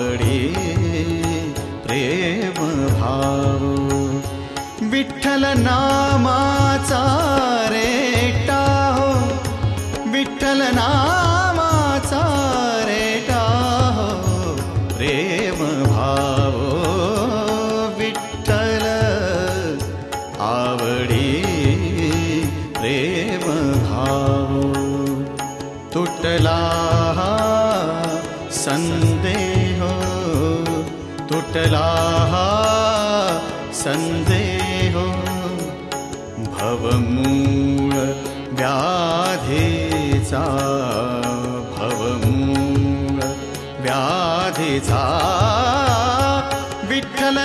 आवडे प्रेम भाव। विठ्ठल नामाचा रेटा हो। विठ्ठल नामाचा संदेह तुटला हा संदेह। भवमूळ व्याधीचा भवमूळ व्याधीचा विठ्ठल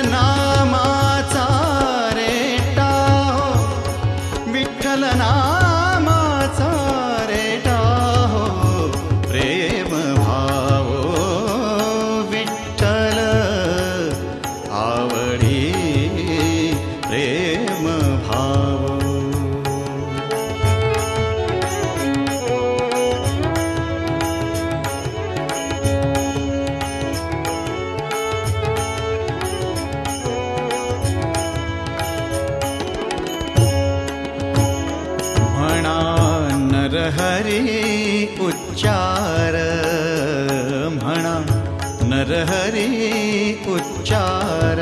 उच्चार। म्हणा नरहरी उच्चार।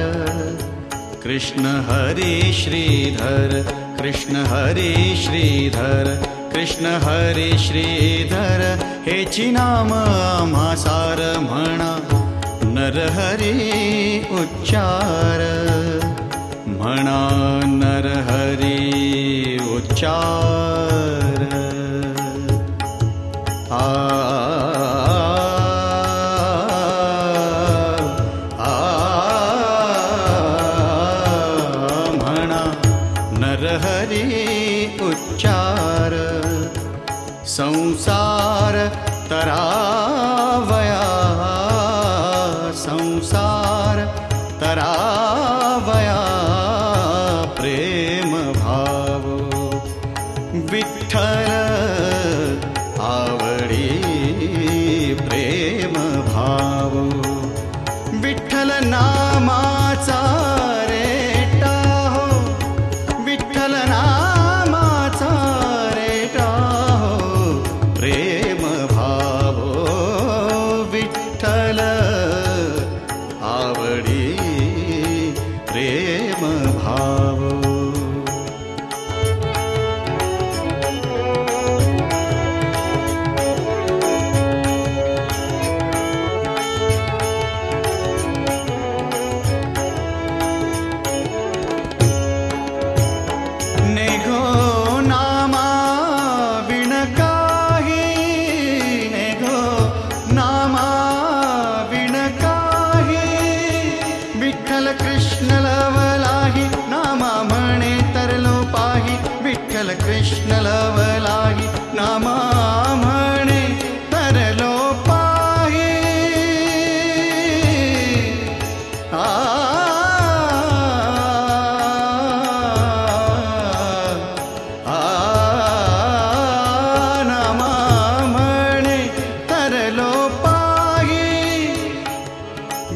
कृष्ण हरी श्रीधर कृष्ण हरी श्रीधर कृष्ण हरी श्रीधर। हेची नाम आम्हा सार म्हणा नरहरी उच्चार। म्हणा नरहरी उच्चार नरहरी उच्चार संसार तरावया காவடி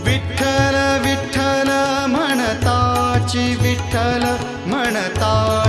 विठ्ठल विठ्ठल म्हणताची विठ्ठल म्हणता